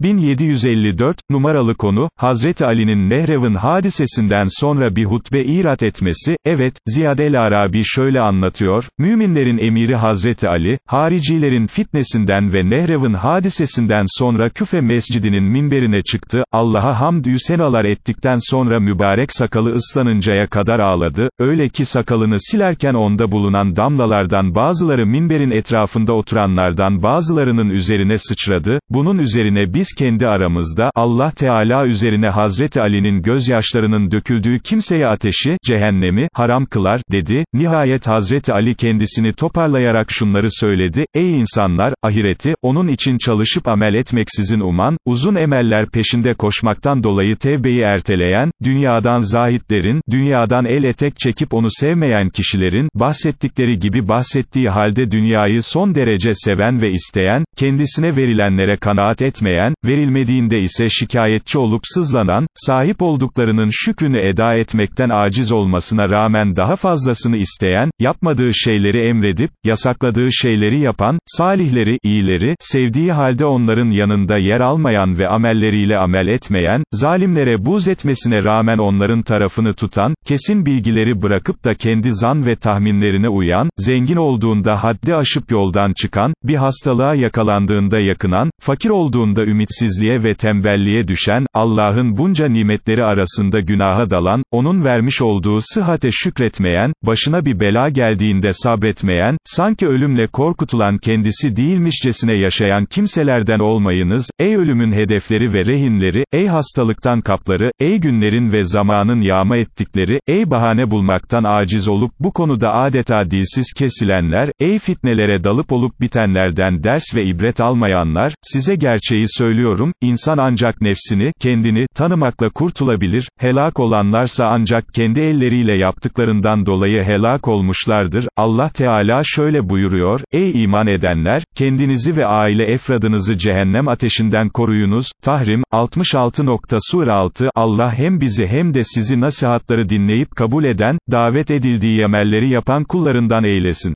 1754, numaralı konu, Hazreti Ali'nin Nehrev'in hadisesinden sonra bir hutbe irat etmesi, evet, Ziyad el-Arabi şöyle anlatıyor, müminlerin emiri Hazreti Ali, haricilerin fitnesinden ve Nehrev'in hadisesinden sonra Küfe mescidinin minberine çıktı, Allah'a hamdü senalar ettikten sonra mübarek sakalı ıslanıncaya kadar ağladı, öyle ki sakalını silerken onda bulunan damlalardan bazıları minberin etrafında oturanlardan bazılarının üzerine sıçradı, bunun üzerine biz kendi aramızda, Allah Teala üzerine Hazreti Ali'nin gözyaşlarının döküldüğü kimseye ateşi, cehennemi, haram kılar, dedi, nihayet Hazreti Ali kendisini toparlayarak şunları söyledi, ey insanlar, ahireti, onun için çalışıp amel etmeksizin uman, uzun emeller peşinde koşmaktan dolayı tevbeyi erteleyen, dünyadan zahitlerin, dünyadan el etek çekip onu sevmeyen kişilerin, bahsettikleri gibi bahsettiği halde dünyayı son derece seven ve isteyen, kendisine verilenlere kanaat etmeyen, verilmediğinde ise şikayetçi olup sızlanan, sahip olduklarının şükrünü eda etmekten aciz olmasına rağmen daha fazlasını isteyen, yapmadığı şeyleri emredip, yasakladığı şeyleri yapan, salihleri, iyileri, sevdiği halde onların yanında yer almayan ve amelleriyle amel etmeyen, zalimlere buz etmesine rağmen onların tarafını tutan, kesin bilgileri bırakıp da kendi zan ve tahminlerine uyan, zengin olduğunda haddi aşıp yoldan çıkan, bir hastalığa yakalandığında yakınan, fakir olduğunda ümitsizliğe ve tembelliğe düşen, Allah'ın bunca nimetleri arasında günaha dalan, onun vermiş olduğu sıhhate şükretmeyen, başına bir bela geldiğinde sabretmeyen, sanki ölümle korkutulan kendisi değilmişcesine yaşayan kimselerden olmayınız, ey ölümün hedefleri ve rehinleri, ey hastalıktan kapları, ey günlerin ve zamanın yağma ettikleri, ey bahane bulmaktan aciz olup bu konuda adeta dilsiz kesilenler, ey fitnelere dalıp olup bitenlerden ders ve ibret almayanlar, size gerçeği söylüyorum, insan ancak nefsini, kendini, tanımakla kurtulabilir, helak olanlarsa ancak kendi elleriyle yaptıklarından dolayı helak olmuşlardır, Allah Teala şöyle buyuruyor, ey iman edenler, kendinizi ve aile efradınızı cehennem ateşinden koruyunuz, Tahrim, 66. Sur 6, Allah hem bizi hem de sizi nasihatları dinleyip kabul eden, davet edildiği emelleri yapan kullarından eylesin.